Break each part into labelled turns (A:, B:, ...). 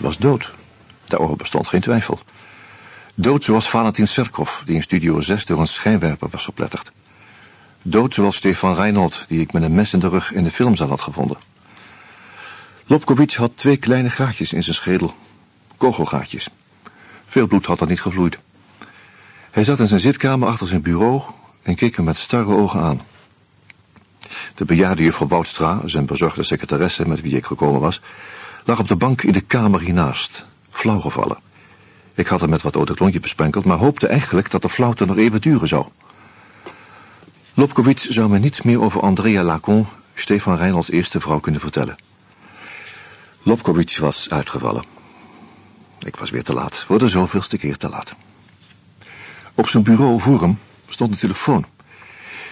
A: Was dood. Daarover bestond geen twijfel. Dood zoals Valentin Serkov, die in Studio 6 door een schijnwerper was verpletterd. Dood zoals Stefan Reinhold, die ik met een mes in de rug in de filmzaal had gevonden. Lobkowitz had twee kleine gaatjes in zijn schedel. Kogelgaatjes. Veel bloed had er niet gevloeid. Hij zat in zijn zitkamer achter zijn bureau en keek me met starre ogen aan. De bejaarde juffrouw Woudstra, zijn bezorgde secretaresse met wie ik gekomen was, lag op de bank in de kamer hiernaast, flauwgevallen. Ik had hem met wat eau besprenkeld, maar hoopte eigenlijk dat de flauwte nog even duren zou. Lobkowitz zou me niets meer over Andrea Lacon, Stefan Reinholds eerste vrouw, kunnen vertellen. Lobkowitz was uitgevallen. Ik was weer te laat, voor de zoveelste keer te laat. Op zijn bureau voor hem stond een telefoon.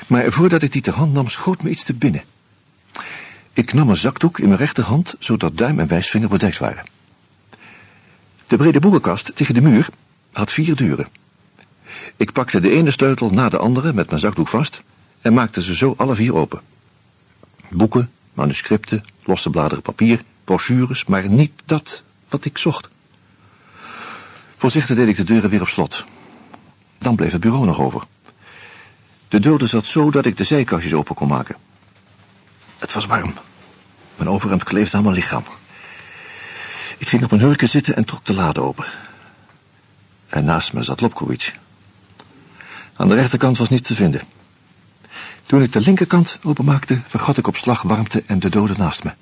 A: Maar voordat ik die ter hand nam, schoot me iets te binnen. Ik nam een zakdoek in mijn rechterhand, zodat duim en wijsvinger bedekt waren. De brede boekenkast tegen de muur had vier deuren. Ik pakte de ene sleutel na de andere met mijn zakdoek vast en maakte ze zo alle vier open. Boeken, manuscripten, losse bladeren papier, brochures, maar niet dat wat ik zocht. Voorzichtig deed ik de deuren weer op slot. Dan bleef het bureau nog over. De dode zat zo dat ik de zijkastjes open kon maken. Het was warm. Mijn overhemd kleefde aan mijn lichaam. Ik ging op een hurken zitten en trok de lade open. En naast me zat Lobkowitz. Aan de rechterkant was niets te vinden. Toen ik de linkerkant openmaakte, vergat ik op slag warmte en de dode naast me.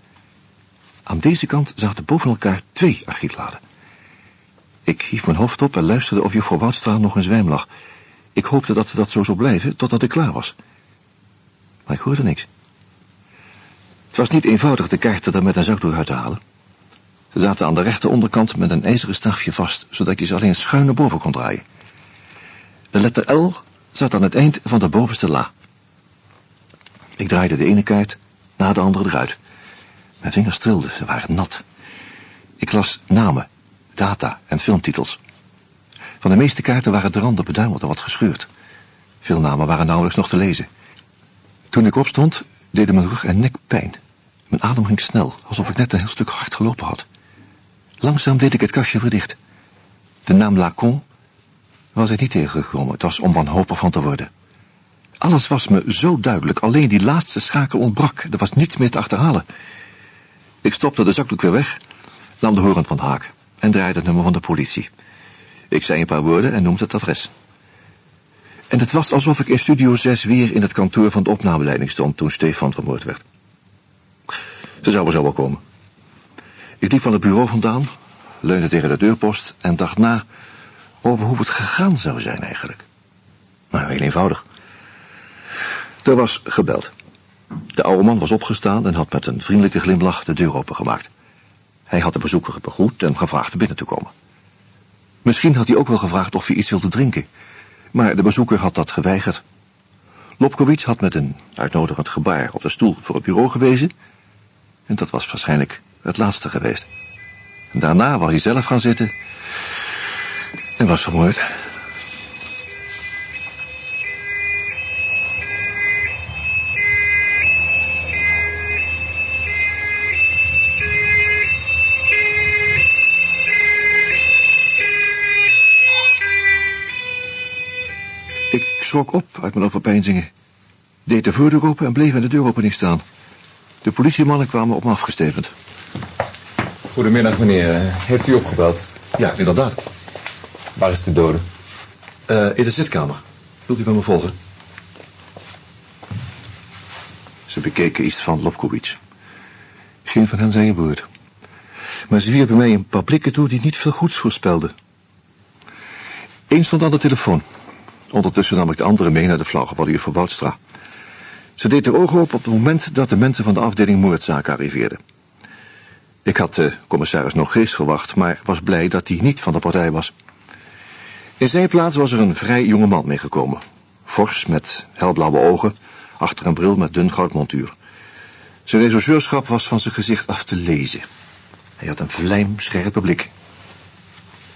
A: Aan deze kant zaten boven elkaar twee archiefladen. Ik hief mijn hoofd op en luisterde of juffrouw Woudstra nog in zwijm lag. Ik hoopte dat ze dat zo zou blijven totdat ik klaar was. Maar ik hoorde niks. Het was niet eenvoudig de kaarten er met een zakdoek uit te halen. Ze zaten aan de rechter onderkant met een ijzeren stafje vast, zodat je ze alleen schuin naar boven kon draaien. De letter L zat aan het eind van de bovenste la. Ik draaide de ene kaart na de andere eruit. Mijn vingers trilden, ze waren nat. Ik las namen, data en filmtitels. Van de meeste kaarten waren de randen beduimeld en wat gescheurd. Veel namen waren nauwelijks nog te lezen. Toen ik opstond, deden mijn rug en nek pijn. Mijn adem ging snel, alsof ik net een heel stuk hard gelopen had. Langzaam deed ik het kastje weer dicht. De naam Lacon was er niet tegengekomen. Het was om wanhopig van te worden. Alles was me zo duidelijk, alleen die laatste schakel ontbrak. Er was niets meer te achterhalen. Ik stopte de zakdoek weer weg, nam de horend van de haak en draaide het nummer van de politie. Ik zei een paar woorden en noemde het adres. En het was alsof ik in Studio 6 weer in het kantoor van de opnameleiding stond toen Stefan vermoord werd. Ze zouden zo wel komen. Ik liep van het bureau vandaan, leunde tegen de deurpost en dacht na over hoe het gegaan zou zijn eigenlijk. Maar heel eenvoudig. Er was gebeld. De oude man was opgestaan en had met een vriendelijke glimlach de deur opengemaakt. Hij had de bezoeker begroet en gevraagd binnen te komen. Misschien had hij ook wel gevraagd of hij iets wilde drinken, maar de bezoeker had dat geweigerd. Lobkowitz had met een uitnodigend gebaar op de stoel voor het bureau gewezen, en dat was waarschijnlijk het laatste geweest. Daarna was hij zelf gaan zitten en was vermoord. Schrok op uit mijn overpeinzingen. Deed de voordeur open en bleef in de deuropening staan. De politiemannen kwamen op me afgestevend.
B: Goedemiddag, meneer. Heeft u opgebeld?
A: Ja, inderdaad.
B: Waar is de dode?
A: Uh, in de zitkamer. Wilt u bij me volgen? Ze bekeken iets van Lobkowitz. Geen van hen zei een woord. Maar ze wierpen mij een paar blikken toe die niet veel goeds voorspelden. Eén stond aan de telefoon. Ondertussen nam ik de andere mee naar de flauwgevallen juffrouw Woudstra. Ze deed de ogen op op het moment dat de mensen van de afdeling moordzaken arriveerden. Ik had de commissaris nog geest verwacht, maar was blij dat hij niet van de partij was. In zijn plaats was er een vrij jonge man meegekomen. Fors, met helblauwe ogen, achter een bril met dun goudmontuur. Zijn rechercheurschap was van zijn gezicht af te lezen. Hij had een vlijmscherpe blik.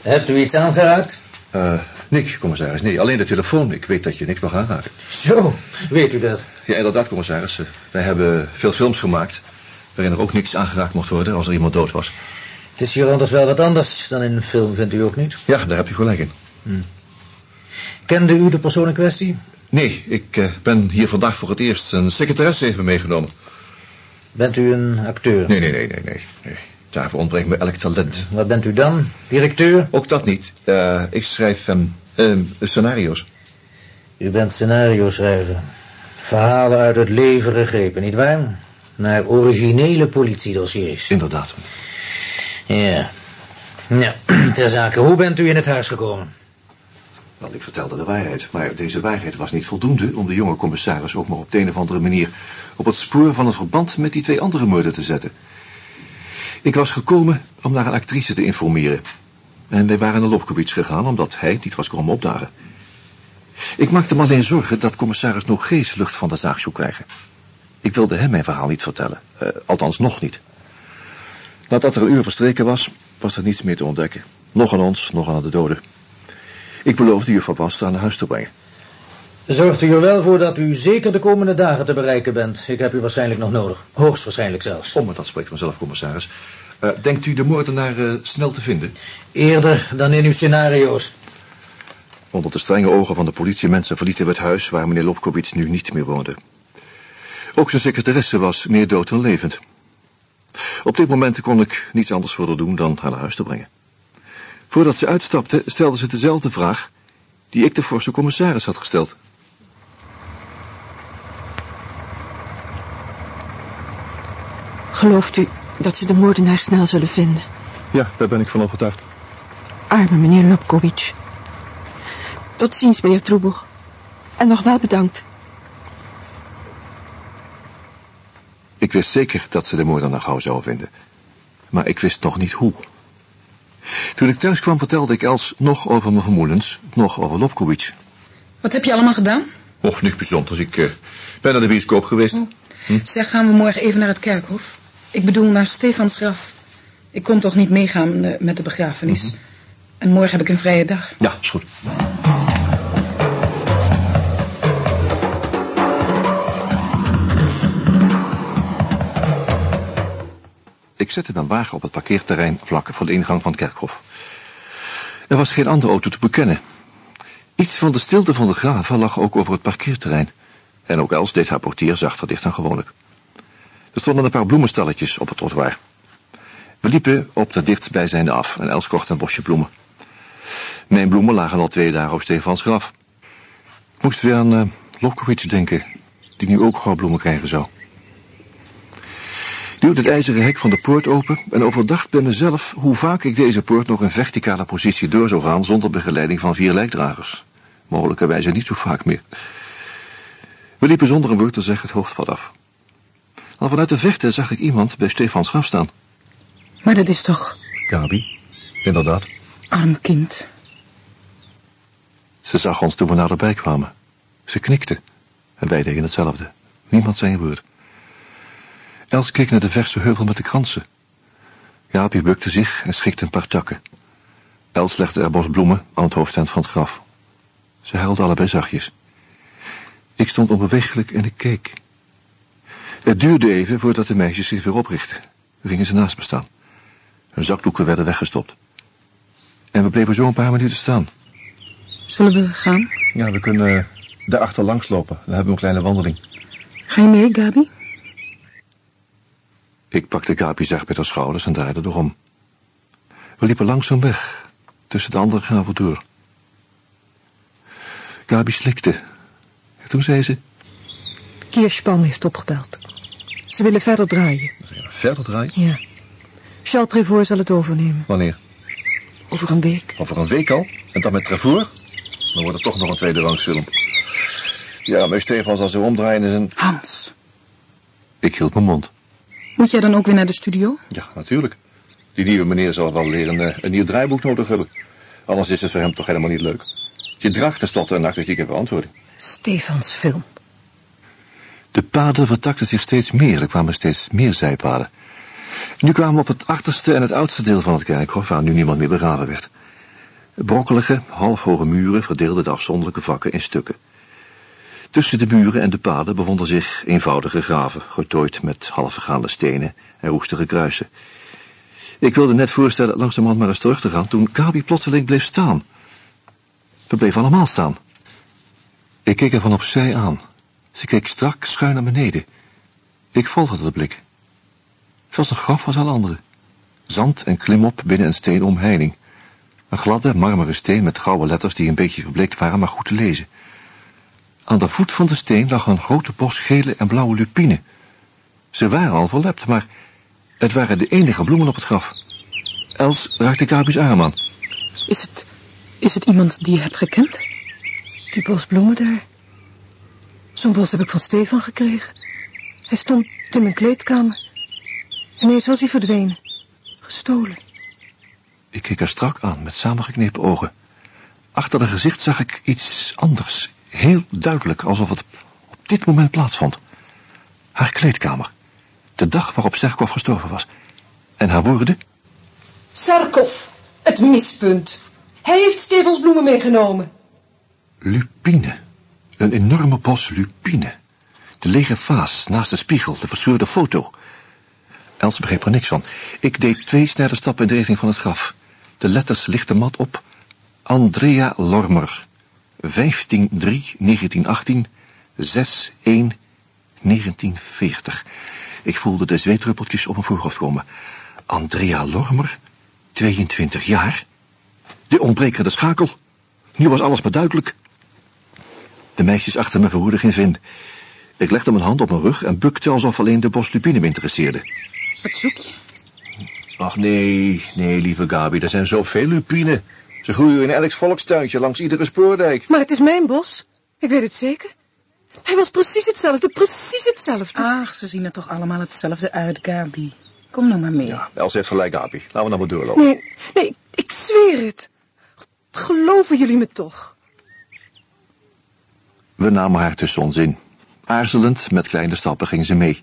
C: Hebt u iets aangeraakt?
A: Uh, niks, commissaris. Nee, alleen de telefoon. Ik weet dat je niks mag aanraken.
C: Zo, weet u dat?
A: Ja, inderdaad, commissaris. Wij hebben veel films gemaakt... waarin er ook niks aangeraakt mocht worden als er iemand dood was.
C: Het is hier anders wel wat anders dan in een film, vindt u ook niet?
A: Ja, daar hebt u gelijk in.
C: Kende u de persoon in kwestie?
A: Nee, ik eh, ben hier vandaag voor het eerst. Een secretaresse heeft me meegenomen.
C: Bent u een acteur?
A: Nee, nee, nee, nee, nee. nee. Daarvoor ontbreekt me elk talent.
C: Wat bent u dan? Directeur?
A: Ook dat niet. Eh, ik schrijf ehm, scenario's.
C: U bent scenario-schrijver. Verhalen uit het leven gegrepen, nietwaar? Naar originele politiedossiers.
A: Inderdaad.
C: Ja. Ja, ter zake, hoe bent u in het huis gekomen?
A: Wel, ik vertelde de waarheid. Maar deze waarheid was niet voldoende om de jonge commissaris ook maar op de een of andere manier op het spoor van het verband met die twee andere moorden te zetten. Ik was gekomen om naar een actrice te informeren. En wij waren naar Lobkowitz gegaan omdat hij niet was komen opdagen. Ik maakte me alleen zorgen dat commissaris nog geen lucht van de zaak zou krijgen. Ik wilde hem mijn verhaal niet vertellen. Eh, althans, nog niet. Nadat er een uur verstreken was, was er niets meer te ontdekken. Nog aan ons, nog aan de doden. Ik beloofde juffrouw Wasta naar huis te brengen.
C: Zorgt u er wel voor dat u zeker de komende dagen te bereiken bent. Ik heb u waarschijnlijk nog nodig. Hoogstwaarschijnlijk zelfs.
A: Oh, maar dat spreekt vanzelf, commissaris. Eh, denkt u de moordenaar eh, snel te vinden?
C: Eerder dan in uw scenario's.
A: Onder de strenge ogen van de politiemensen verlieten we het huis waar meneer Lobkowitz nu niet meer woonde. Ook zijn secretaresse was meer dood dan levend. Op dit moment kon ik niets anders voor haar doen dan haar naar huis te brengen. Voordat ze uitstapte, stelde ze dezelfde vraag die ik de forse commissaris had gesteld.
D: Gelooft u dat ze de moordenaar snel zullen vinden?
A: Ja, daar ben ik van overtuigd.
D: Arme meneer Lobkowicz. Tot ziens, meneer Troebel. En nog wel bedankt.
A: Ik wist zeker dat ze de moordenaar gauw zou vinden. Maar ik wist nog niet hoe. Toen ik thuis kwam vertelde ik Els nog over mijn vermoedens, nog over Lobkowicz.
E: Wat heb je allemaal gedaan?
A: Och, niks bijzonders. Ik eh, ben naar de bioscoop geweest.
E: Zeg, gaan we morgen even naar het kerkhof? Ik bedoel, naar Stefans graf. Ik kon toch niet meegaan eh, met de begrafenis. En morgen heb ik een vrije dag.
A: Ja, is goed. Ik zette mijn wagen op het parkeerterrein vlak voor de ingang van het kerkhof. Er was geen andere auto te bekennen. Iets van de stilte van de graven lag ook over het parkeerterrein. En ook Els deed haar portier zachter dicht dan gewoonlijk. Er stonden een paar bloemenstalletjes op het trottoir. We liepen op de dichtstbijzijnde af en Els kocht een bosje bloemen. Mijn bloemen lagen al twee dagen op Stefans graf. Ik moest weer aan uh, denken, die nu ook gauw bloemen krijgen zou. Duwde het ijzeren hek van de poort open en overdacht bij mezelf hoe vaak ik deze poort nog in verticale positie door zou gaan zonder begeleiding van vier lijkdragers. Mogelijkerwijze niet zo vaak meer. We liepen zonder een woord te zeggen het hoofdpad af. Al vanuit de vechten zag ik iemand bij Stefans graf staan.
E: Maar dat is toch
A: Gabi, inderdaad.
E: arm kind.
A: Ze zag ons toen we naderbij kwamen. Ze knikte. En wij deden hetzelfde. Niemand zei een woord. Els keek naar de verse heuvel met de kransen. Jaapie bukte zich en schikte een paar takken. Els legde er bos bloemen aan het hoofdeind van het graf. Ze huilden allebei zachtjes. Ik stond onbewegelijk en ik keek. Het duurde even voordat de meisjes zich weer oprichtten. We gingen ze naast me staan. Hun zakdoeken werden weggestopt. En we bleven zo een paar minuten staan.
E: Zullen we gaan?
A: Ja, we kunnen daarachter langs lopen. Dan hebben we een kleine wandeling.
E: Ga je mee, Gabi?
A: Ik pakte Gabi zacht bij de schouders en draaide erom. We liepen langzaam weg, tussen de andere graven door. Gabi slikte. En toen zei ze...
D: Kirschbaum heeft opgebeld. Ze willen verder draaien.
A: Verder draaien?
D: Ja. Charles Trevor zal het overnemen.
A: Wanneer?
D: Over een week.
A: Over een week al? En dan met Trevor? Dan wordt het toch nog een tweede rangsfilm. Ja, maar Stefan zal zo omdraaien in zijn...
E: Hans,
A: Ik hield mijn mond.
E: moet jij dan ook weer naar de studio?
A: Ja, natuurlijk. Die nieuwe meneer zal wel weer een, eh, een nieuw draaiboek nodig hebben. Anders is het voor hem toch helemaal niet leuk. Je draagt tenslotte een artistieke verantwoording.
D: Stefans film.
A: De paden vertakten zich steeds meer. Er kwamen steeds meer zijpaden. Nu kwamen we op het achterste en het oudste deel van het kerkhof, waar nu niemand meer begraven werd. Brokkelige, halfhoge muren verdeelden de afzonderlijke vakken in stukken. Tussen de muren en de paden bevonden zich eenvoudige graven, getooid met half vergaande stenen en roestige kruisen. Ik wilde net voorstellen langzamerhand maar eens terug te gaan... toen Gabi plotseling bleef staan. We bleven allemaal staan. Ik keek er van opzij aan. Ze keek strak schuin naar beneden. Ik volgde de blik. Het was een graf als alle andere. Zand en klimop binnen een steenomheining. Een gladde, marmeren steen met gouden letters die een beetje verbleekt waren, maar goed te lezen. Aan de voet van de steen lag een grote bos gele en blauwe lupine. Ze waren al verlept, maar het waren de enige bloemen op het graf. Els raakte Gabi's arm aan.
E: Is het, is het iemand die je hebt gekend?
D: Die bos bloemen daar. Zo'n bos heb ik van Stefan gekregen. Hij stond in mijn kleedkamer. Ineens was hij verdwenen. Gestolen.
A: Ik keek haar strak aan met samengeknepen ogen. Achter haar gezicht zag ik iets anders. Heel duidelijk, alsof het op dit moment plaatsvond. Haar kleedkamer. De dag waarop Serkov gestorven was. En haar woorden?
D: Sarkov, het mispunt. Hij heeft Stefans bloemen meegenomen.
A: Lupine. Een enorme bos lupine. De lege vaas naast de spiegel, de verscheurde foto. Els begreep er niks van. Ik deed twee snelle stappen in de richting van het graf. De letters lichten mat op. Andrea Lormer. 15-3-1918. 6-1-1940. Ik voelde de zweetruppeltjes op mijn voorhoofd komen. Andrea Lormer, 22 jaar. De ontbrekende schakel. Nu was alles maar duidelijk. De meisjes achter me verhoorden geen vin. Ik legde mijn hand op mijn rug en bukte alsof alleen de bos lupine me interesseerde.
E: Wat zoek je?
A: Ach nee, nee, lieve Gabi, er zijn zoveel lupine. Ze groeien in elks volkstuintje langs iedere spoordijk.
D: Maar het is mijn bos. Ik weet het zeker. Hij was precies hetzelfde, precies hetzelfde.
E: Ach, ze zien er toch allemaal hetzelfde uit, Gabi. Kom nou maar mee.
A: Ja, Els heeft gelijk, Gabi. Laten we nou maar doorlopen.
D: Nee, nee, ik zweer het. Geloven jullie me toch?
A: We namen haar tussen ons in. Aarzelend, met kleine stappen, ging ze mee.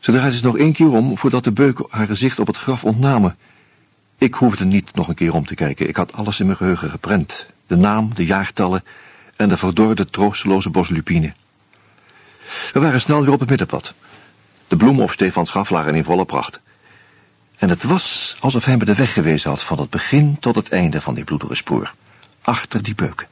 A: Ze draaide zich nog één keer om voordat de beuken haar gezicht op het graf ontnamen. Ik hoefde niet nog een keer om te kijken. Ik had alles in mijn geheugen geprent. De naam, de jaartallen en de verdorde, troosteloze boslupine. We waren snel weer op het middenpad. De bloemen op Stefans graf lagen in volle pracht. En het was alsof hij me de weg gewezen had van het begin tot het einde van die bloedige spoor. Achter die beuken.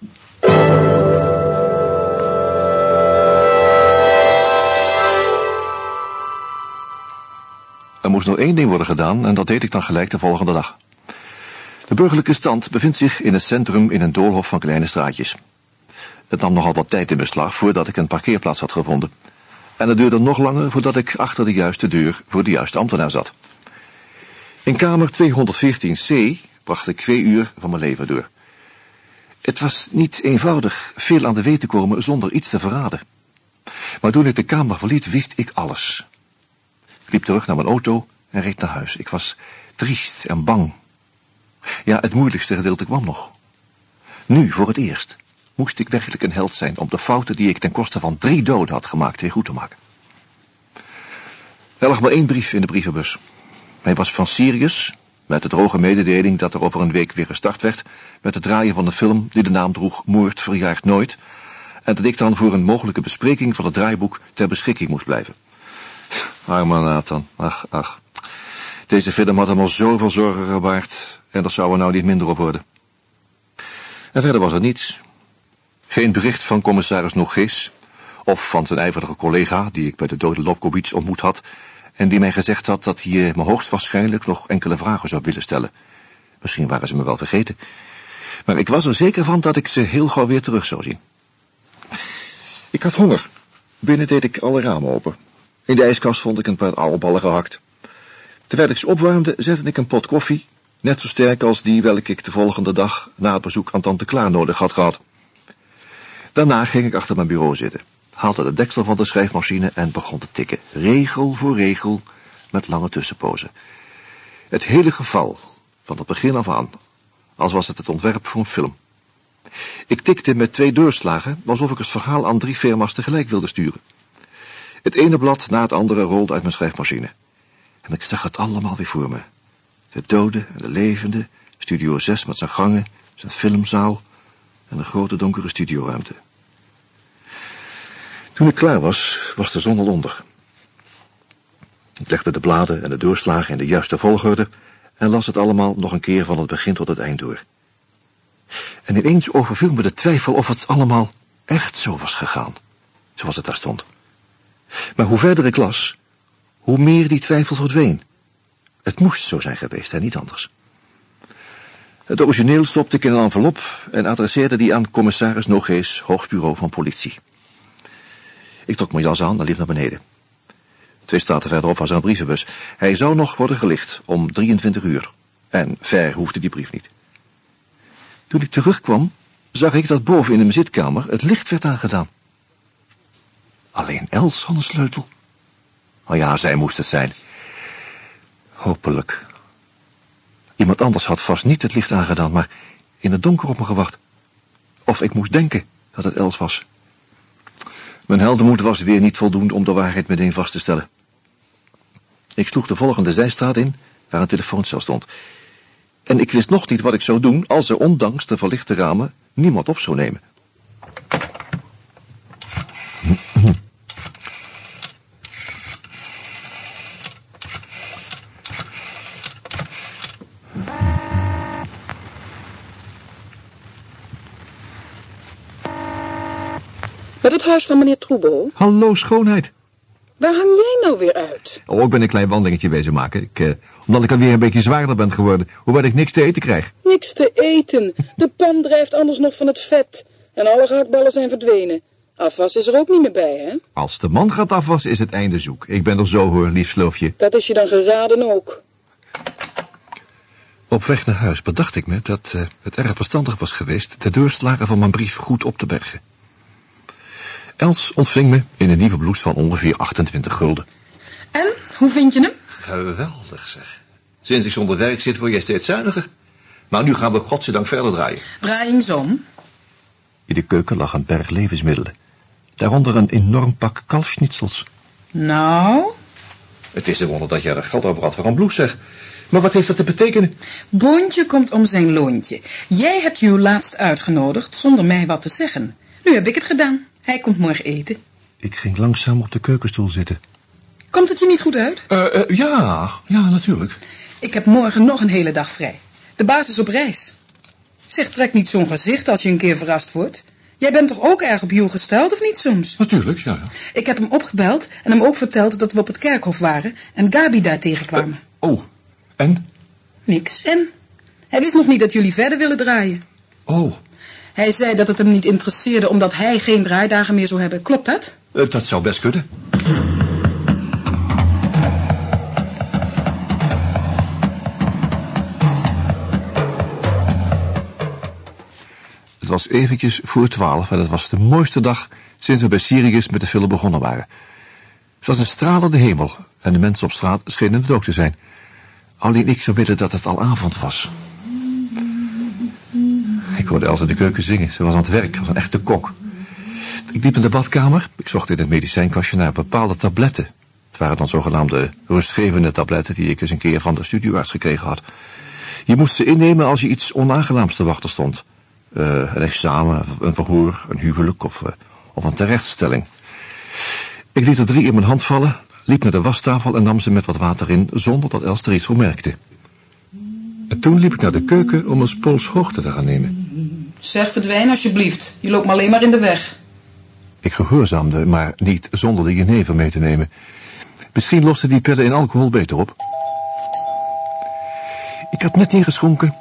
A: Er moest nog één ding worden gedaan en dat deed ik dan gelijk de volgende dag. De burgerlijke stand bevindt zich in het centrum in een doolhof van kleine straatjes. Het nam nogal wat tijd in beslag voordat ik een parkeerplaats had gevonden. En het duurde nog langer voordat ik achter de juiste deur voor de juiste ambtenaar zat. In kamer 214c bracht ik twee uur van mijn leven door. Het was niet eenvoudig veel aan de weet te komen zonder iets te verraden. Maar toen ik de kamer verliet, wist ik alles. Liep terug naar mijn auto en reed naar huis. Ik was triest en bang. Ja, het moeilijkste gedeelte kwam nog. Nu, voor het eerst, moest ik werkelijk een held zijn om de fouten die ik ten koste van drie doden had gemaakt weer goed te maken. Er lag maar één brief in de brievenbus. Hij was van Sirius, met de droge mededeling dat er over een week weer gestart werd met het draaien van de film die de naam droeg Moord verjaart nooit, en dat ik dan voor een mogelijke bespreking van het draaiboek ter beschikking moest blijven. Arme Nathan, ach, ach. Deze film had hem al zoveel zorgen gebaard en dat zou er nou niet minder op worden. En verder was er niets. Geen bericht van commissaris Nogees, of van zijn ijverige collega die ik bij de dode Lobkowitz ontmoet had en die mij gezegd had dat hij me hoogstwaarschijnlijk nog enkele vragen zou willen stellen. Misschien waren ze me wel vergeten. Maar ik was er zeker van dat ik ze heel gauw weer terug zou zien. Ik had honger. Binnen deed ik alle ramen open. In de ijskast vond ik een paar oude ballen gehakt. Terwijl ik ze opwarmde, zette ik een pot koffie, net zo sterk als die welke ik de volgende dag na het bezoek aan tante Klaar nodig had gehad. Daarna ging ik achter mijn bureau zitten, haalde de deksel van de schrijfmachine en begon te tikken, regel voor regel, met lange tussenpozen. Het hele geval, van het begin af aan, als was het het ontwerp voor een film. Ik tikte met twee doorslagen, alsof ik het verhaal aan drie firma's tegelijk wilde sturen. Het ene blad na het andere rolde uit mijn schrijfmachine. En ik zag het allemaal weer voor me. De dode en de levende, Studio 6 met zijn gangen, zijn filmzaal en een grote donkere studioruimte. Toen ik klaar was, was de zon al onder. Ik legde de bladen en de doorslagen in de juiste volgorde en las het allemaal nog een keer van het begin tot het eind door. En ineens overviel me de twijfel of het allemaal echt zo was gegaan, zoals het daar stond. Maar hoe verder ik las, hoe meer die twijfel verdween. Het moest zo zijn geweest en niet anders. Het origineel stopte ik in een envelop en adresseerde die aan commissaris Nogees, hoofdbureau van politie. Ik trok mijn jas aan en liep naar beneden. Twee straten verderop was een brievenbus. Hij zou nog worden gelicht om 23 uur. En ver hoefde die brief niet. Toen ik terugkwam, zag ik dat boven in de zitkamer het licht werd aangedaan. Alleen Els had een sleutel. Oh ja, zij moest het zijn. Hopelijk. Iemand anders had vast niet het licht aangedaan, maar in het donker op me gewacht. Of ik moest denken dat het Els was. Mijn heldenmoed was weer niet voldoende om de waarheid meteen vast te stellen. Ik sloeg de volgende zijstraat in, waar een telefooncel stond. En ik wist nog niet wat ik zou doen als er ondanks de verlichte ramen niemand op zou nemen.
E: Met het huis van meneer Troebel.
F: Hallo, schoonheid.
E: Waar hang jij nou weer uit?
F: Oh, ik ben een klein wandelingetje wezen maken. Ik, eh, omdat ik alweer een beetje zwaarder ben geworden, hoewel ik niks te eten krijg.
E: Niks te eten. De pan drijft anders nog van het vet. En alle gehaktballen zijn verdwenen. Afwas is er ook niet meer bij, hè?
F: Als de man gaat afwassen, is het einde zoek. Ik ben er zo hoor, lief sloofje.
E: Dat is je dan geraden ook.
A: Op weg naar huis bedacht ik me dat eh, het erg verstandig was geweest de deurslagen van mijn brief goed op te bergen. Els ontving me in een nieuwe blouse van ongeveer 28 gulden.
E: En, hoe vind je hem?
A: Geweldig zeg. Sinds ik zonder werk zit word jij steeds zuiniger. Maar nu gaan we godzijdank verder draaien.
E: Draai eens om.
A: In de keuken lag een berg levensmiddelen. Daaronder een enorm pak kalfschnitzels.
E: Nou,
A: Het is een wonder dat jij er geld over had voor een blouse zeg. Maar wat heeft dat te betekenen?
E: Boontje komt om zijn loontje. Jij hebt Hugh laatst uitgenodigd zonder mij wat te zeggen. Nu heb ik het gedaan. Hij komt morgen eten.
A: Ik ging langzaam op de keukenstoel zitten.
E: Komt het je niet goed uit?
A: Eh, eh, ja, ja, natuurlijk.
E: Ik heb morgen nog een hele dag vrij. De baas is op reis. Zeg, trek niet zo'n gezicht als je een keer verrast wordt. Jij bent toch ook erg op Hugh gesteld, of niet soms?
A: Natuurlijk, ja.
E: Ik heb hem opgebeld en hem ook verteld dat we op het kerkhof waren en Gabi daar tegenkwamen.
A: Oh, en?
E: Niks. En? Hij wist nog niet dat jullie verder willen draaien.
A: Oh,
E: Hij zei dat het hem niet interesseerde omdat hij geen draaidagen meer zou hebben. Klopt dat?
A: eh, dat zou best kunnen. Het was eventjes voor twaalf en het was de mooiste dag sinds we bij Sirius met de film begonnen waren. Het was een stralende hemel en de mensen op straat schenen het ook te zijn. Alleen ik zou willen dat het al avond was. Ik hoorde Els in de keuken zingen. Ze was aan het werk, als een echte kok. Ik liep in de badkamer. Ik zocht in het medicijnkastje naar bepaalde tabletten. Het waren dan zogenaamde rustgevende tabletten die ik eens een keer van de studioarts gekregen had. Je moest ze innemen als je iets onaangenaams te wachten stond. Eh, een examen, een verhoor, een huwelijk of, eh, of een terechtstelling. Ik liet er drie in mijn hand vallen, liep naar de wastafel en nam ze met wat water in, zonder dat Els er iets voor merkte. En toen liep ik naar de keuken om een spools hoogte te gaan nemen.
E: Zeg, verdwijn alsjeblieft. Je loopt me alleen maar in de weg.
A: Ik gehoorzaamde, maar niet zonder de jenever mee te nemen. Misschien losten die pillen in alcohol beter op. Ik had net ingeschonken.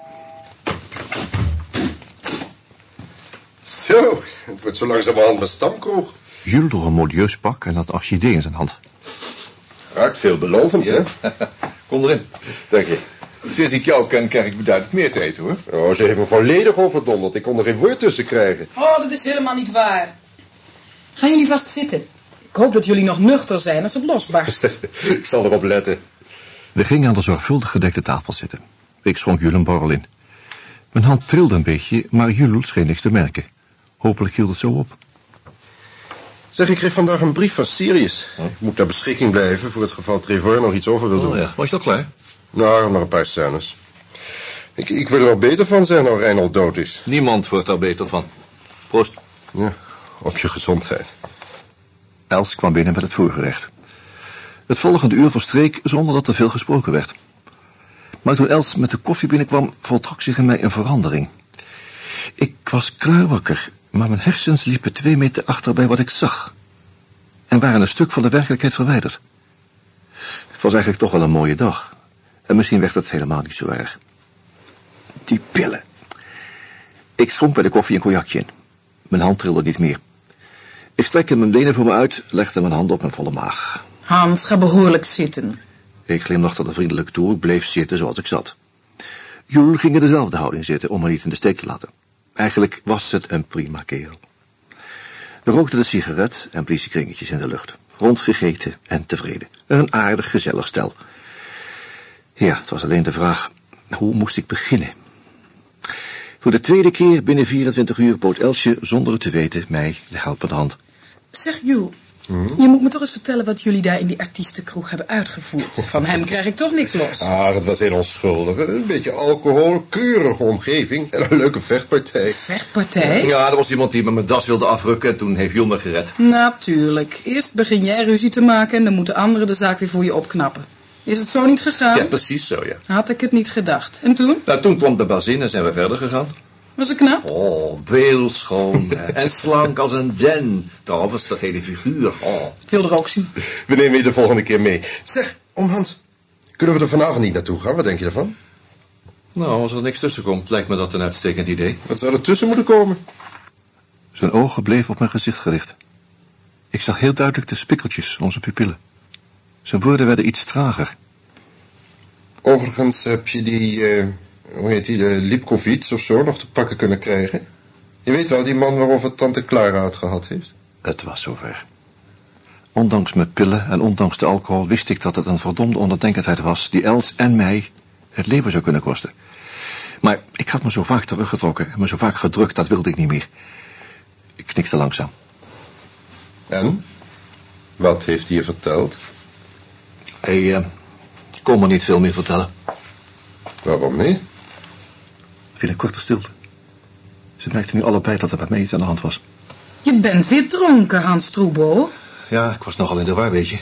G: Zo, het wordt zo langzamerhand mijn stamkroeg.
A: Jules droeg een modieus pak en had orchidee in zijn hand.
G: Ruikt veelbelovend, hè?
B: Kom erin.
G: Dank je.
B: Sinds ik jou ken, krijg ik beduidend meer te eten, hoor.
G: Oh, ze heeft me volledig overdonderd. Ik kon er geen woord tussen krijgen.
E: Oh, dat is helemaal niet waar. Gaan jullie vast zitten. Ik hoop dat jullie nog nuchter zijn als het losbarst.
G: ik zal erop letten.
A: We gingen aan de zorgvuldig gedekte tafel zitten. Ik schonk Jules een borrel in. Mijn hand trilde een beetje, maar Jules scheen niks te merken. Hopelijk hield het zo op.
G: Zeg, ik kreeg vandaag een brief van Sirius. Ik moet ter beschikking blijven voor het geval Trevor nog iets over wil doen.
A: Oh ja, was je dat klaar?
G: Nou, nog een paar scènes. Ik, ik wil er wel beter van zijn nou Reinhold dood is.
A: Niemand wordt daar beter van. Proost.
G: Ja, op je gezondheid.
A: Els kwam binnen met het voorgerecht. Het volgende uur verstreek zonder dat er veel gesproken werd. Maar toen Els met de koffie binnenkwam, voltrok zich in mij een verandering. Ik was klaar wakker, maar mijn hersens liepen twee meter achter bij wat ik zag. En waren een stuk van de werkelijkheid verwijderd. Het was eigenlijk toch wel een mooie dag. En misschien werd het helemaal niet zo erg. Die pillen. Ik schonk bij de koffie een cognacje in. Mijn hand trilde niet meer. Ik strekte mijn benen voor me uit, legde mijn hand op mijn volle maag.
E: Hans, ga behoorlijk zitten.
A: Ik glimlachte er vriendelijk toe, ik bleef zitten zoals ik zat. Joel ging in dezelfde houding zitten om me niet in de steek te laten. Eigenlijk was het een prima kerel. We rookten de sigaret en bliezen kringetjes in de lucht. Rondgegeten en tevreden. Een aardig gezellig stel. Ja, het was alleen de vraag, hoe moest ik beginnen? Voor de tweede keer binnen 24 uur bood Elsje, zonder het te weten, mij de helpende hand.
E: Zeg, Jules, je moet me toch eens vertellen wat jullie daar in die artiestenkroeg hebben uitgevoerd. Van hem krijg ik toch niks los.
G: Ah, het was heel onschuldig. Een beetje alcohol, keurige omgeving en een leuke vechtpartij.
E: Vechtpartij?
A: Ja, er was iemand die me mijn das wilde afrukken en toen heeft Joel me gered.
E: Natuurlijk. Eerst begin jij ruzie te maken en dan moeten anderen de zaak weer voor je opknappen. Is het zo niet gegaan?
A: Ja, precies zo, ja.
E: Had ik het niet gedacht. En toen?
A: Nou, toen kwam de bazin en zijn we verder gegaan.
E: Was het knap?
A: Oh, beeldschoon en slank als een den. Trouwens, dat hele figuur. Oh.
E: Ik wil er ook zien.
G: We nemen je de volgende keer mee. Zeg, om Hans, kunnen we er vanavond niet naartoe gaan? Wat denk je daarvan?
A: Nou, als er niks tussen komt, lijkt me dat een uitstekend idee.
G: Wat zou er tussen moeten komen?
A: Zijn ogen bleven op mijn gezicht gericht. Ik zag heel duidelijk de spikkeltjes om zijn pupillen. Zijn woorden werden iets trager.
G: Overigens heb je die, eh, hoe heet die, de Lipkovits of zo nog te pakken kunnen krijgen. Je weet wel, die man waarover tante Clara het gehad heeft.
A: Het was zover. Ondanks mijn pillen en ondanks de alcohol wist ik dat het een verdomde onnadenkendheid was die Els en mij het leven zou kunnen kosten. Maar ik had me zo vaak teruggetrokken en me zo vaak gedrukt, dat wilde ik niet meer. Ik knikte langzaam.
G: En? Wat heeft hij je verteld?
A: Hij eh, kon me niet veel meer vertellen.
G: Waarom niet?
A: Er viel een korte stilte. Ze merkten nu allebei dat er bij mij iets aan de hand was.
E: Je bent weer dronken, Hans Troebo.
A: Ja, ik was nogal in de war, weet je.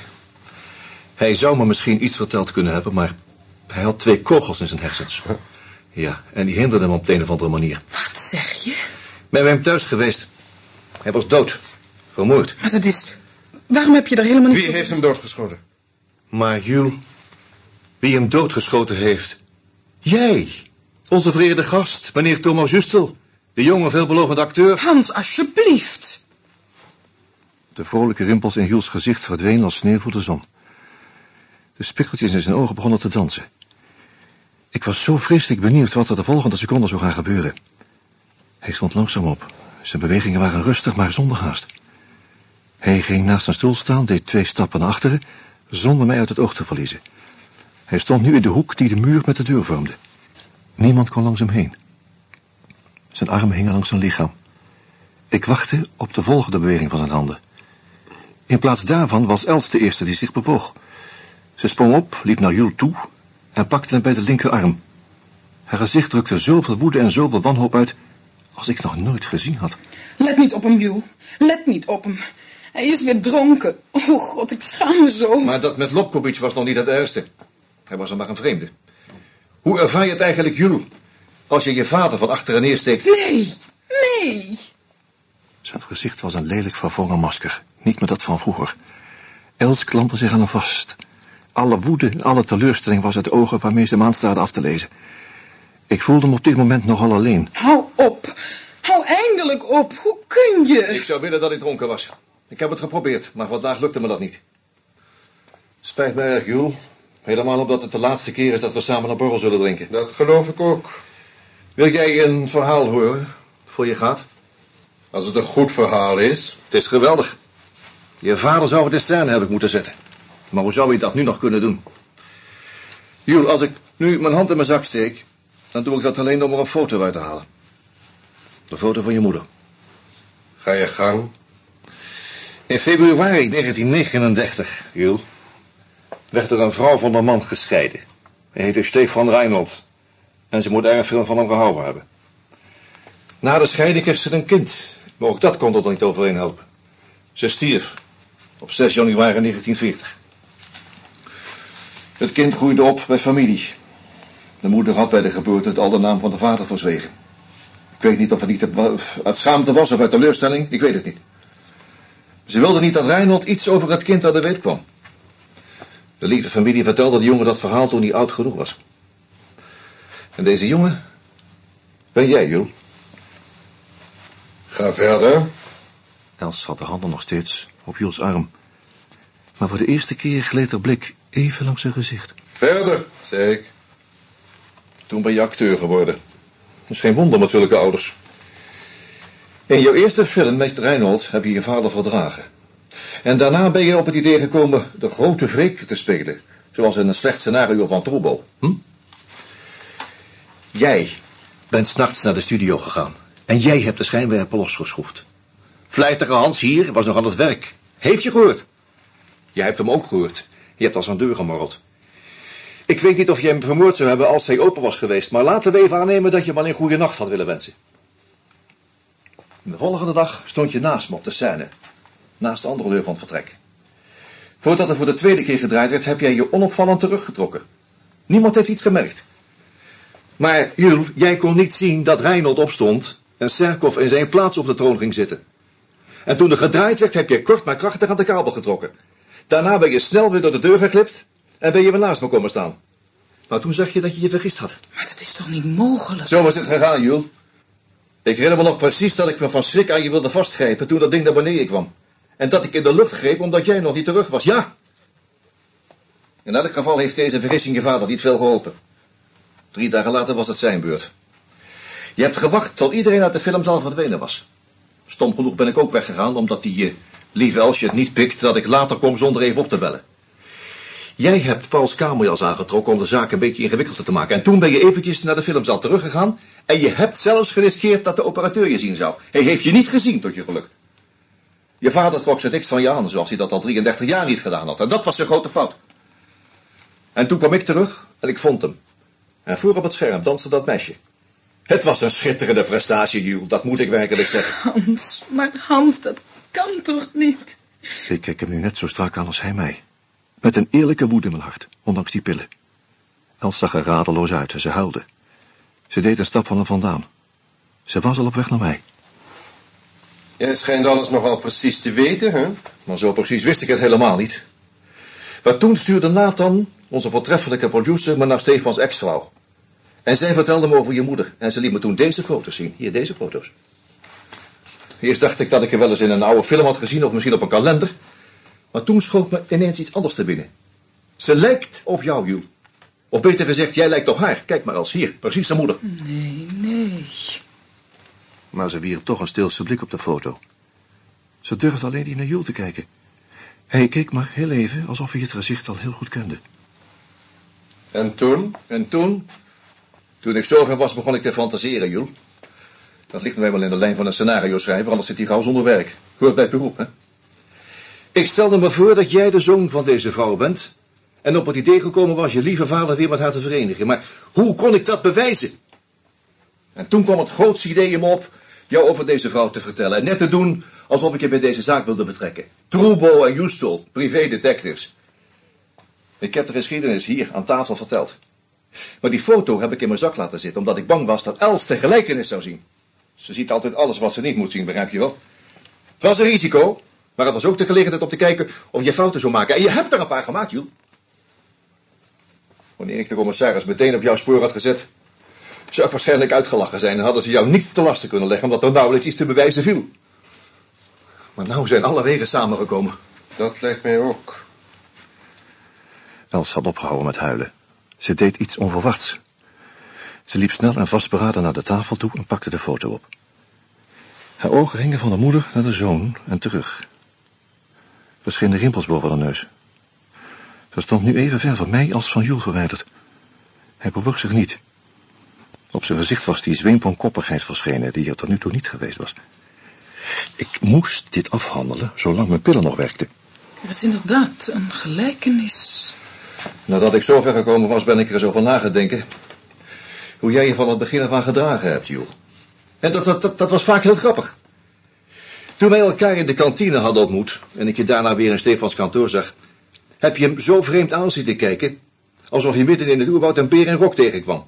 A: Hij zou me misschien iets verteld kunnen hebben, maar hij had twee kogels in zijn hersens. Ja, en die hinderden hem op de een of andere manier.
E: Wat zeg je?
A: Ik ben bij hem thuis geweest. Hij was dood. Vermoord.
E: Maar dat is... Waarom heb je er helemaal niet...
G: Wie heeft hem doodgeschoten?
A: Maar Jules, wie hem doodgeschoten heeft? Jij, onze vereerde gast, meneer Thomas Justel. De jonge, veelbelovende acteur.
E: Hans, alsjeblieft.
A: De vrolijke rimpels in Jules gezicht verdwenen als sneeuw voor de zon. De spiegeltjes in zijn ogen begonnen te dansen. Ik was zo vreselijk benieuwd wat er de volgende seconde zou gaan gebeuren. Hij stond langzaam op. Zijn bewegingen waren rustig, maar zonder haast. Hij ging naast een stoel staan, deed twee stappen naar achteren, zonder mij uit het oog te verliezen. Hij stond nu in de hoek die de muur met de deur vormde. Niemand kon langs hem heen. Zijn armen hingen langs zijn lichaam. Ik wachtte op de volgende beweging van zijn handen. In plaats daarvan was Els de eerste die zich bewoog. Ze sprong op, liep naar Jules toe en pakte hem bij de linkerarm. Haar gezicht drukte zoveel woede en zoveel wanhoop uit als ik nog nooit gezien had.
E: Let niet op hem, Jules. Let niet op hem. Hij is weer dronken. Oh god, ik schaam me zo.
A: Maar dat met Lopkovic was nog niet het ergste. Hij was er maar een vreemde. Hoe ervaar je het eigenlijk, Jules, als je je vader van achteren neersteekt?
E: Nee, nee.
A: Zijn gezicht was een lelijk verwrongen masker, niet meer dat van vroeger. Els klampte zich aan hem vast. Alle woede, alle teleurstelling was uit de ogen waarmee ze hem aanstaarde af te lezen. Ik voelde me op dit moment nogal alleen.
E: Hou op. Hou eindelijk op. Hoe kun je?
A: Ik zou willen dat ik dronken was. Ik heb het geprobeerd, maar vandaag lukte me dat niet. Spijt me erg, Jules. Helemaal omdat het de laatste keer is dat we samen een borrel zullen drinken.
G: Dat geloof ik ook.
A: Wil jij een verhaal horen, voor je gaat?
G: Als het een goed verhaal is.
A: Het is geweldig. Je vader zou het in scène hebben moeten zetten. Maar hoe zou hij dat nu nog kunnen doen? Jules, als ik nu mijn hand in mijn zak steek... dan doe ik dat alleen om er een foto uit te halen. De foto van je moeder.
G: Ga je gang.
A: In februari 1939, Jules... werd er een vrouw van een man gescheiden. Hij heette Stefan Reinhold. En ze moet erg veel van hem gehouden hebben. Na de scheiding kreeg ze een kind. Maar ook dat kon er niet overeen helpen. Ze stierf op 6 januari 1940. Het kind groeide op bij familie. De moeder had bij de geboorte al de naam van de vader verzwegen. Ik weet niet of het niet uit schaamte was of uit teleurstelling, ik weet het niet. Ze wilde niet dat Reinhold iets over het kind aan de weet kwam. De lieve familie vertelde de jongen dat verhaal toen hij oud genoeg was. En deze jongen ben jij, Jules.
G: Ga verder.
A: Els had de handen nog steeds op Jules arm. Maar voor de eerste keer gleed haar blik even langs zijn gezicht.
G: Verder, zei ik.
A: Toen ben je acteur geworden. Dat is geen wonder met zulke ouders. In jouw eerste film met Reinhold heb je je vader verdragen. En daarna ben je op het idee gekomen de grote wreek te spelen. Zoals in een slecht scenario van Troebel. Hm? Jij bent s'nachts naar de studio gegaan. En jij hebt de schijnwerper losgeschroefd. Vlijtige Hans hier was nog aan het werk. Heeft je gehoord? Jij hebt hem ook gehoord. Je hebt als een deur gemorreld. Ik weet niet of je hem vermoord zou hebben als hij open was geweest, maar laten we even aannemen dat je hem alleen goede nacht had willen wensen. De volgende dag stond je naast me op de scène, naast de andere deur van het vertrek. Voordat er voor de tweede keer gedraaid werd, heb jij je onopvallend teruggetrokken. Niemand heeft iets gemerkt. Maar, Jules, jij kon niet zien dat Reinhold opstond en Serkov in zijn plaats op de troon ging zitten. En toen er gedraaid werd, heb je kort maar krachtig aan de kabel getrokken. Daarna ben je snel weer door de deur geklipt en ben je weer naast me komen staan. Maar toen zag je dat je je vergist had.
E: Maar dat is toch niet mogelijk?
A: Zo was het gegaan, Jules. Ik herinner me nog precies dat ik me van schrik aan je wilde vastgrijpen toen dat ding naar beneden kwam. En dat ik in de lucht greep omdat jij nog niet terug was, ja. In elk geval heeft deze vergissing je vader niet veel geholpen. Drie dagen later was het zijn beurt. Je hebt gewacht tot iedereen uit de filmzaal verdwenen was. Stom genoeg ben ik ook weggegaan, omdat die je, lieve Elsje, het niet pikt dat ik later kom zonder even op te bellen. Jij hebt Pauls kamerjas aangetrokken om de zaak een beetje ingewikkelder te maken. En toen ben je eventjes naar de filmzaal teruggegaan. En je hebt zelfs geriskeerd dat de operateur je zien zou. Hij heeft je niet gezien, tot je geluk. Je vader trok zijn niks van je aan, zoals hij dat al 33 jaar niet gedaan had. En dat was zijn grote fout. En toen kwam ik terug en ik vond hem. En voor op het scherm danste dat meisje. Het was een schitterende prestatie, Jules, dat moet ik werkelijk zeggen.
E: Hans, maar Hans, dat kan toch niet?
A: Ik keek hem nu net zo strak aan als hij mij. Met een eerlijke woede in mijn hart, ondanks die pillen. Els zag er radeloos uit en ze huilde. Ze deed een stap van hem vandaan. Ze was al op weg naar mij.
G: Jij schijnt alles nog wel precies te weten, hè?
A: Maar zo precies wist ik het helemaal niet. Maar toen stuurde Nathan, onze voortreffelijke producer, me naar Stefans ex-vrouw. En zij vertelde me over je moeder. En ze liet me toen deze foto's zien. Hier, deze foto's. Eerst dacht ik dat ik er wel eens in een oude film had gezien, of misschien op een kalender. Maar toen schoot me ineens iets anders te binnen. Ze lijkt op jou, Jules. Of beter gezegd, jij lijkt op haar. Kijk maar als hier, precies zijn moeder.
E: Nee, nee.
A: Maar ze wierp toch een stilste blik op de foto. Ze durfde alleen niet naar Jules te kijken. Hij keek maar heel even, alsof hij het gezicht al heel goed kende.
G: En toen?
A: En toen? Toen ik zover was, begon ik te fantaseren, Jules. Dat ligt nu eenmaal in de lijn van een scenario schrijver, anders zit hij gauw zonder werk. Hoort bij het beroep, hè? Ik stelde me voor dat jij de zoon van deze vrouw bent... en op het idee gekomen was je lieve vader weer met haar te verenigen. Maar hoe kon ik dat bewijzen? En toen kwam het grootste idee in me op jou over deze vrouw te vertellen... en net te doen alsof ik je bij deze zaak wilde betrekken. Trubo en Justol, privé-detectives. Ik heb de geschiedenis hier aan tafel verteld. Maar die foto heb ik in mijn zak laten zitten... omdat ik bang was dat Els de gelijkenis zou zien. Ze ziet altijd alles wat ze niet moet zien, begrijp je wel? Het was een risico... Maar het was ook de gelegenheid om te kijken of je fouten zou maken. En je hebt er een paar gemaakt, Jules. Wanneer ik de commissaris meteen op jouw spoor had gezet... zou ik waarschijnlijk uitgelachen zijn... en hadden ze jou niets te lasten kunnen leggen... omdat er nauwelijks iets te bewijzen viel. Maar nou zijn alle wegen samengekomen.
G: Dat lijkt mij ook.
A: Els had opgehouden met huilen. Ze deed iets onverwachts. Ze liep snel en vastberaden naar de tafel toe en pakte de foto op. Haar ogen gingen van de moeder naar de zoon en terug. Verschillende rimpels boven haar neus. Ze stond nu even ver van mij als van Jules verwijderd. Hij bewoog zich niet. Op zijn gezicht was die zweem van koppigheid verschenen die er tot nu toe niet geweest was. Ik moest dit afhandelen, zolang mijn pillen nog werkten.
E: Er is inderdaad een gelijkenis.
A: Nadat ik zo ver gekomen was, ben ik er eens over nagedenken. Hoe jij je van het begin af aan gedragen hebt, Jules. En dat, dat, dat, dat was vaak heel grappig. Toen wij elkaar in de kantine hadden ontmoet... en ik je daarna weer in Stefans kantoor zag... heb je hem zo vreemd aan zitten kijken... alsof je midden in het oerwoud een beer in rok tegenkwam.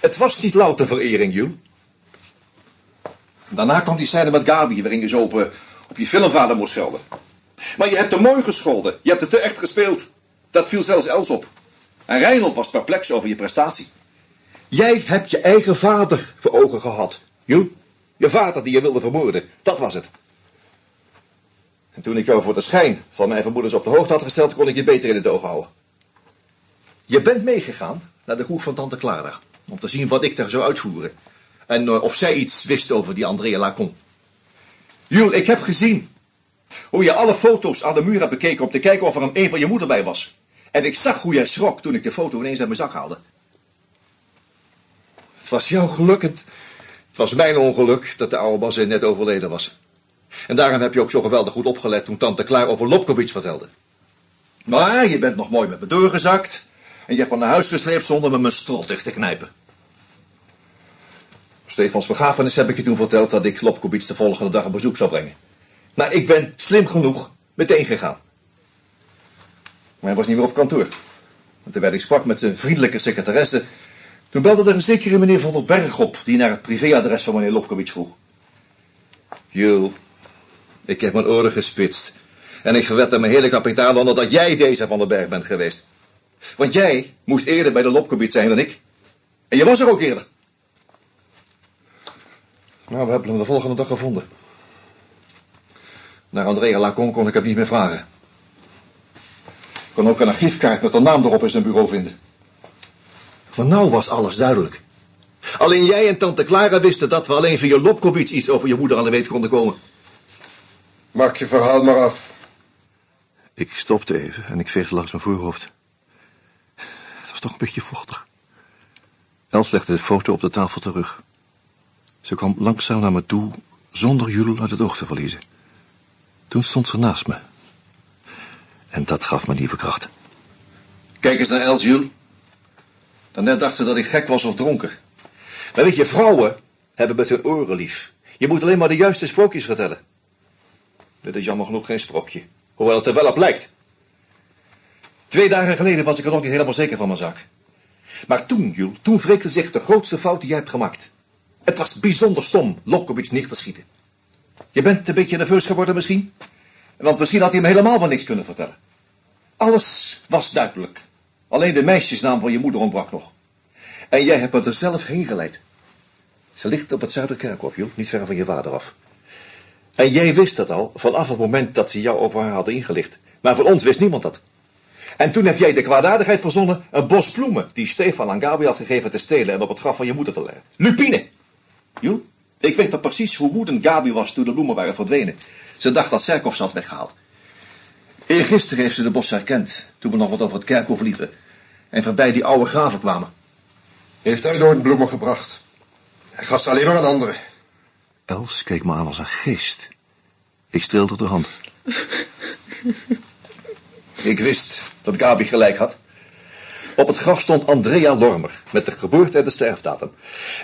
A: Het was niet louter verering, Jules. Daarna kwam die scène met Gabi, waarin je zo op, eh, op je filmvader moest schelden. Maar je hebt te mooi gescholden. Je hebt het te echt gespeeld. Dat viel zelfs Els op. En Reinhold was perplex over je prestatie. Jij hebt je eigen vader voor ogen gehad, Jules. Je vader die je wilde vermoorden. Dat was het. En toen ik jou voor de schijn van mijn vermoedens op de hoogte had gesteld, kon ik je beter in het oog houden. Je bent meegegaan naar de kroeg van tante Clara, om te zien wat ik daar zou uitvoeren. En eh, of zij iets wist over die Andrea Lacon. Jules, ik heb gezien hoe je alle foto's aan de muur hebt bekeken om te kijken of er een, een van je moeder bij was. En ik zag hoe jij schrok toen ik de foto ineens uit mijn zak haalde. Het was jouw geluk, het, het was mijn ongeluk dat de oude bazin net overleden was. En daarom heb je ook zo geweldig goed opgelet toen tante Klaar over Lopkovic vertelde. Maar je bent nog mooi met me doorgezakt en je hebt me naar huis gesleept zonder me mijn strot dicht te knijpen. Stefans begrafenis heb ik je toen verteld dat ik Lopkovic de volgende dag een bezoek zou brengen. Maar ik ben slim genoeg meteen gegaan. Maar hij was niet meer op kantoor. En terwijl ik sprak met zijn vriendelijke secretaresse, toen belde er een zekere meneer Van der Berg op, die naar het privéadres van meneer Lopkovic vroeg. Jules, ik heb mijn oren gespitst. En ik verwed mijn hele kapitaal onder dat jij deze Van der Berg bent geweest. Want jij moest eerder bij de Lopkovic zijn dan ik. En je was er ook eerder. Nou, we hebben hem de volgende dag gevonden. Naar Andrea Lacon kon ik hem niet meer vragen. Ik kon ook een archiefkaart met een naam erop in zijn bureau vinden. Van nou was alles duidelijk. Alleen jij en tante Clara wisten dat we alleen via Lopkovic iets over je moeder aan de weet konden komen.
G: Maak je verhaal maar af.
A: Ik stopte even en ik veegde langs mijn voorhoofd. Het was toch een beetje vochtig. Els legde de foto op de tafel terug. Ze kwam langzaam naar me toe, zonder Jules uit het oog te verliezen. Toen stond ze naast me. En dat gaf me nieuwe kracht. Kijk eens naar Els, Jules. Daarnet dacht ze dat ik gek was of dronken. Maar weet je, vrouwen hebben met hun oren lief. Je moet alleen maar de juiste sprookjes vertellen. Dit is jammer genoeg geen sprookje. Hoewel het er wel op lijkt. Twee dagen geleden was ik er nog niet helemaal zeker van mijn zaak. Maar toen, Jules, toen wreekte zich de grootste fout die jij hebt gemaakt. Het was bijzonder stom Lopkovic neer te schieten. Je bent een beetje nerveus geworden misschien? Want misschien had hij hem helemaal wel niks kunnen vertellen. Alles was duidelijk. Alleen de meisjesnaam van je moeder ontbrak nog. En jij hebt me er zelf heen geleid. Ze ligt op het Zuiderkerkhof, joh, niet ver van je vader af. En jij wist dat al, vanaf het moment dat ze jou over haar hadden ingelicht. Maar van ons wist niemand dat. En toen heb jij de kwaadaardigheid verzonnen een bos bloemen die Stefan aan Gabi had gegeven te stelen en op het graf van je moeder te leggen. Lupine! Joh, ik weet nog precies hoe woedend Gabi was toen de bloemen waren verdwenen. Ze dacht dat Serkov ze had weggehaald. Eergisteren heeft ze de bos herkend, toen we nog wat over het kerkhof liepen. En voorbij die oude graven kwamen.
G: Heeft hij nooit bloemen gebracht? Hij gaf ze alleen maar aan anderen.
A: Els keek me aan als een geest. Ik streelde de hand. ik wist dat Gabi gelijk had. Op het graf stond Andrea Lormer, met de geboorte en de sterfdatum.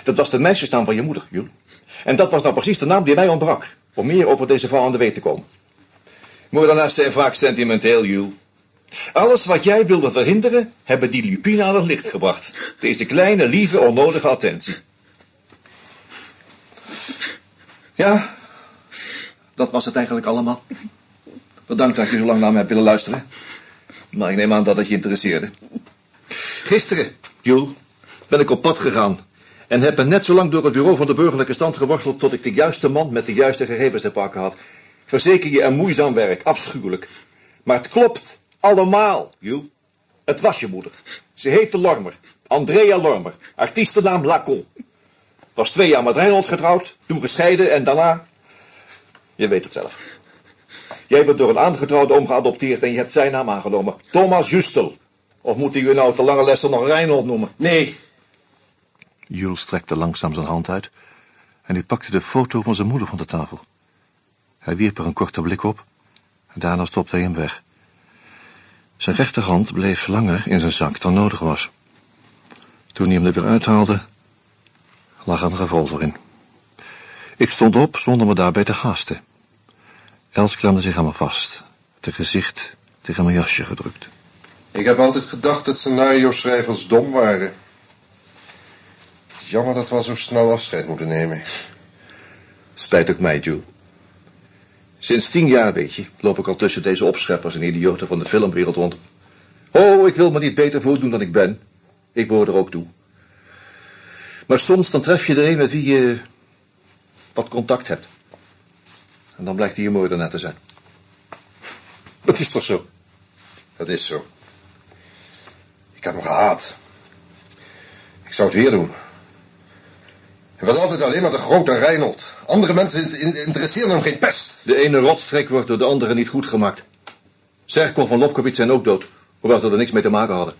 A: Dat was de meisjesnaam van je moeder, Jules. En dat was nou precies de naam die mij ontbrak, om meer over deze vrouw aan de weet te komen. Moordenaars zijn vaak sentimenteel, Jules. Alles wat jij wilde verhinderen, hebben die Lupina aan het licht gebracht. Deze kleine, lieve, onnodige attentie. Ja, dat was het eigenlijk allemaal. Bedankt dat je zo lang naar me hebt willen luisteren. Maar ik neem aan dat het je interesseerde. Gisteren, Jules, ben ik op pad gegaan. En heb me net zo lang door het bureau van de burgerlijke stand geworsteld... tot ik de juiste man met de juiste gegevens te pakken had. Verzeker je een moeizaam werk, afschuwelijk. Maar het klopt allemaal, Jules. Het was je moeder. Ze heette Lormer. Andrea Lormer. Artiestennaam Lacon. Was twee jaar met Reinhold getrouwd, toen gescheiden en daarna... Je weet het zelf. Jij bent door een aangetrouwde oom geadopteerd en je hebt zijn naam aangenomen. Thomas Justel. Of moet hij u nou te lange lessen nog Reinhold noemen?
G: Nee.
A: Jules strekte langzaam zijn hand uit en hij pakte de foto van zijn moeder van de tafel. Hij wierp er een korte blik op en daarna stopte hij hem weg. Zijn rechterhand bleef langer in zijn zak dan nodig was. Toen hij hem er weer uithaalde, lag een revolver in. Ik stond op zonder me daarbij te haasten. Els klemde zich aan me vast, het gezicht tegen mijn jasje gedrukt.
G: Ik heb altijd gedacht dat scenario-schrijvers dom waren. Jammer dat we al zo snel afscheid moeten nemen.
A: Spijt ook mij, Jules. Sinds tien jaar, weet je, loop ik al tussen deze opscheppers en idioten van de filmwereld rond. Oh, ik wil me niet beter voordoen dan ik ben. Ik behoor er ook toe. Maar soms dan tref je er een met wie je wat contact hebt. En dan blijkt hij je moordenaar te zijn. Dat is toch zo?
G: Dat is zo. Ik heb hem gehaat. Ik zou het weer doen. Hij was altijd alleen maar de grote Reinhold. Andere mensen in- interesseerden hem geen pest.
A: De ene rotstreek wordt door de andere niet goed gemaakt. Serkel van Lopkowitz zijn ook dood, hoewel ze er niks mee te maken hadden.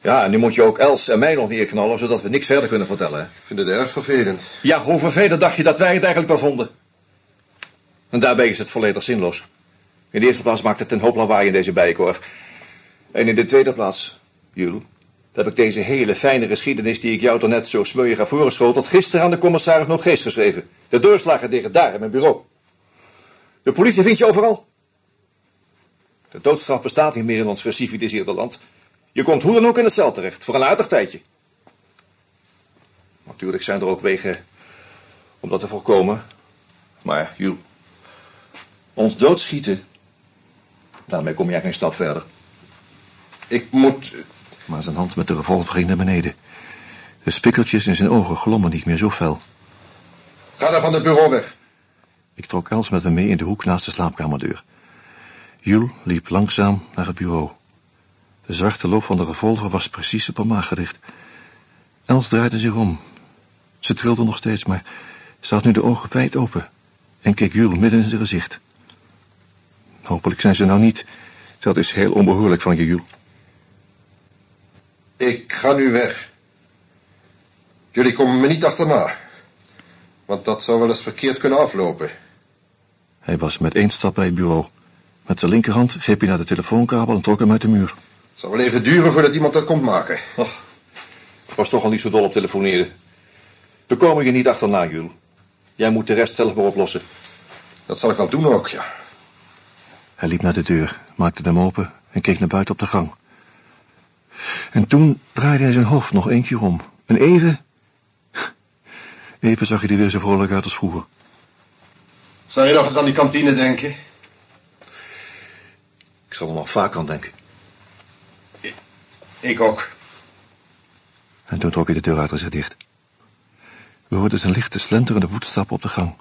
A: Ja, en nu moet je ook Els en mij nog neerknallen, zodat we niks verder kunnen vertellen. Hè?
G: Ik vind het erg vervelend.
A: Ja, hoe vervelend dacht je dat wij het eigenlijk wel vonden? En daarbij is het volledig zinloos. In de eerste plaats maakt het een hoop lawaai in deze bijenkorf. En in de tweede plaats, Jules, heb ik deze hele fijne geschiedenis die ik jou toch net zo smeuig heb voorgeschoteld, gisteren aan de commissaris nog geest geschreven. De doorslagen liggen daar in mijn bureau. De politie vindt je overal. De doodstraf bestaat niet meer in ons geciviliseerde land. Je komt hoe dan ook in de cel terecht, voor een aardig tijdje. Natuurlijk zijn er ook wegen om dat te voorkomen. Maar, Jules, ons doodschieten, daarmee kom jij geen stap verder.
G: Ik moet...
A: Maar zijn hand met de revolver ging naar beneden. De spikkeltjes in zijn ogen glommen niet meer zo fel.
G: Ga daar van het bureau weg.
A: Ik trok Els met me mee in de hoek naast de slaapkamerdeur. Jules liep langzaam naar het bureau. De zwarte loop van de revolver was precies op haar maag gericht. Els draaide zich om. Ze trilde nog steeds, maar had nu de ogen wijd open en keek Jules midden in zijn gezicht. Hopelijk zijn ze nou niet. Dat is heel onbehoorlijk van je, Jules.
G: Ik ga nu weg. Jullie komen me niet achterna. Want dat zou wel eens verkeerd kunnen aflopen.
A: Hij was met één stap bij het bureau. Met zijn linkerhand greep hij naar de telefoonkabel en trok hem uit de muur.
G: Het zal wel even duren voordat iemand dat komt maken.
A: Ach, ik was toch al niet zo dol op telefoneren. We komen je niet achterna, Jules. Jij moet de rest zelf maar oplossen.
G: Dat zal ik wel doen ook, ja.
A: Hij liep naar de deur, maakte hem open en keek naar buiten op de gang. En toen draaide hij zijn hoofd nog één keer om. En even... Even zag hij er weer zo vrolijk uit als vroeger.
G: Zal je nog eens aan die kantine denken?
A: Ik zal er nog vaak aan denken.
G: Ik ook.
A: En toen trok hij de deur achter zich dicht. We hoorden zijn lichte slenterende voetstappen op de gang.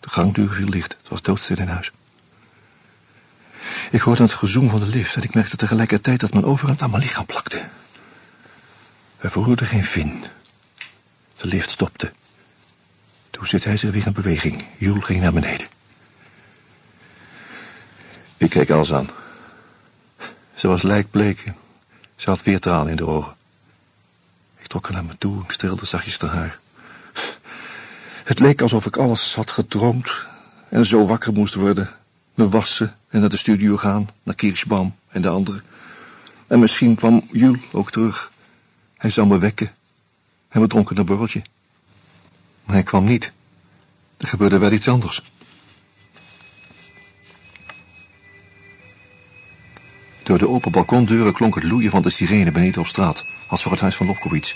A: De gangdeur viel licht. Het was doodstil in huis. Ik hoorde het gezoem van de lift en ik merkte tegelijkertijd dat mijn overhemd aan mijn lichaam plakte. We voelden geen vin. De lift stopte. Toen zette hij zich weer in beweging. Jules ging naar beneden. Ik keek alles aan. Ze was lijkbleek. Ze had weer tranen in de ogen. Ik trok haar naar me toe en ik streelde zachtjes haar haar. Het leek alsof ik alles had gedroomd en zo wakker moest worden. Me wassen en naar de studio gaan, naar Kirschbaum en de anderen. En misschien kwam Jules ook terug. Hij zou me wekken en we dronken een borreltje. Maar hij kwam niet. Er gebeurde wel iets anders. Door de open balkondeuren klonk het loeien van de sirene beneden op straat, als voor het huis van Lobkowitz.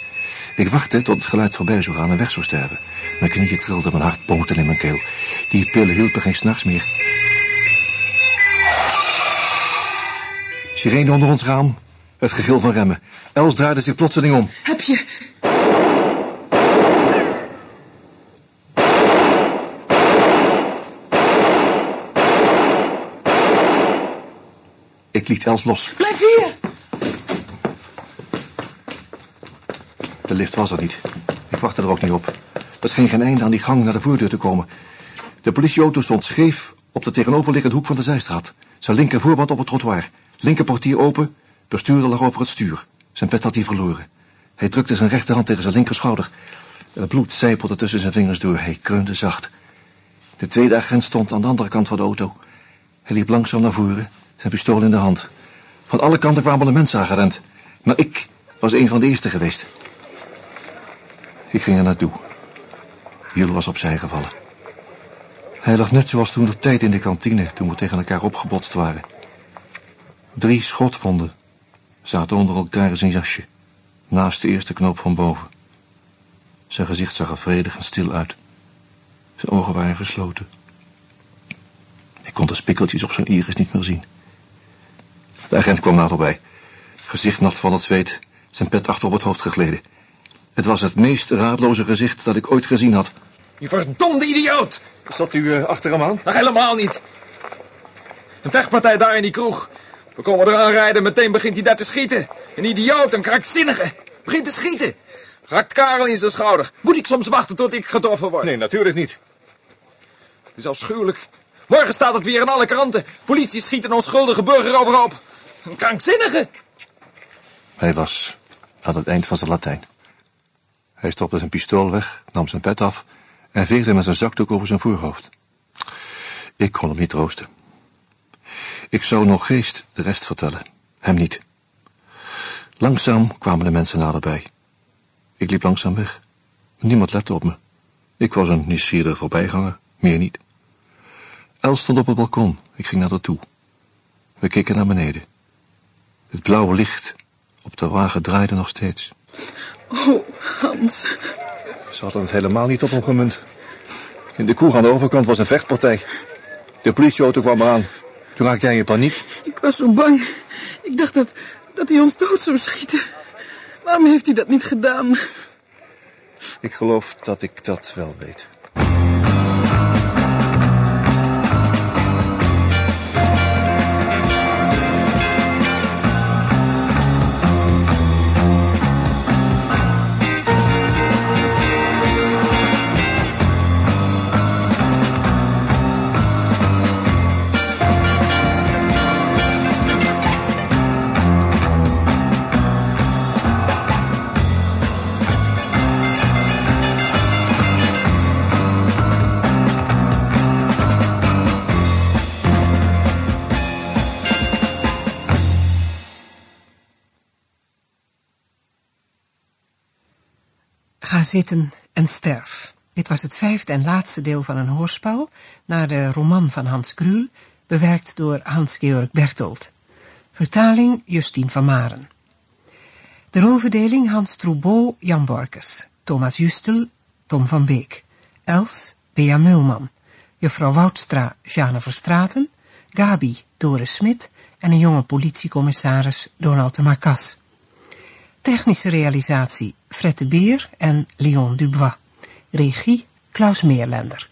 A: Ik wachtte tot het geluid voorbij zou gaan en weg zou sterven. Mijn knieën trilden, mijn hart ponkte in mijn keel. Die pillen hielpen geen s'nachts meer. Sirene onder ons raam. Het gegil van remmen. Els draaide zich plotseling om.
E: Heb je...
A: Ik liet Els los.
E: Blijf hier!
A: De lift was er niet. Ik wachtte er ook niet op. Er scheen geen einde aan die gang naar de voordeur te komen. De politieauto stond scheef op de tegenoverliggende hoek van de zijstraat. Zijn linker voorband op het trottoir. Linker portier open. Bestuurder lag over het stuur. Zijn pet had hij verloren. Hij drukte zijn rechterhand tegen zijn linkerschouder. Het bloed zijpelde tussen zijn vingers door. Hij kreunde zacht. De tweede agent stond aan de andere kant van de auto. Hij liep langzaam naar voren, zijn pistool in de hand. Van alle kanten kwamen de mensen aangerend. Maar ik was een van de eerste geweest. Ik ging er naartoe. Jules was opzij gevallen. Hij lag net zoals toen de tijd in de kantine, toen we tegen elkaar opgebotst waren. Drie schotwonden zaten onder elkaar in zijn jasje, naast de eerste knoop van boven. Zijn gezicht zag er vredig en stil uit. Zijn ogen waren gesloten. Ik kon de spikkeltjes op zijn iris niet meer zien. De agent kwam naderbij. Gezicht nat van het zweet, zijn pet achter op het hoofd gegleden. Het was het meest raadloze gezicht dat ik ooit gezien had.
H: Je verdomde idioot!
A: Zat u eh, achter hem aan?
H: Nog helemaal niet. Een vechtpartij daar in die kroeg. We komen eraan rijden, meteen begint hij daar te schieten. Een idioot, een krankzinnige. Begint te schieten. Raakt Karel in zijn schouder. Moet ik soms wachten tot ik getroffen word?
A: Nee, natuurlijk niet.
H: Het is afschuwelijk. Morgen staat het weer in alle kranten. Politie schiet een onschuldige burger overhoop. Een krankzinnige.
A: Hij was aan het eind van zijn Latijn. Hij stopte zijn pistool weg, nam zijn pet af en veegde met zijn zakdoek over zijn voorhoofd. Ik kon hem niet troosten. Ik zou nog geest de rest vertellen, hem niet. Langzaam kwamen de mensen naderbij. Ik liep langzaam weg. Niemand lette op me. Ik was een nieuwsgierige voorbijganger, meer niet. Els stond op het balkon. Ik ging naar haar toe. We keken naar beneden. Het blauwe licht op de wagen draaide nog steeds.
D: Oh, Hans.
A: Ze hadden het helemaal niet op hem gemunt. In de kroeg aan de overkant was een vechtpartij. De politieauto kwam eraan. Toen raakte hij in paniek.
D: Ik was zo bang. Ik dacht dat, dat hij ons dood zou schieten. Waarom heeft hij dat niet gedaan?
A: Ik geloof dat ik dat wel weet.
I: Ga zitten en sterf. Dit was het vijfde en laatste deel van een hoorspel naar de roman van Hans Krul, bewerkt door Hans-Georg Bertolt. Vertaling Justine van Maren. De rolverdeling Hans Troubeau, Jan Borkes, Thomas Justel, Tom van Beek, Els, Bea Mulman, juffrouw Woudstra, Jeanne Verstraten, Gabi, Doris Smit en een jonge politiecommissaris, Donald de Marcas. Technische realisatie Fred de Beer en Leon Dubois. Regie Klaus Meerlender.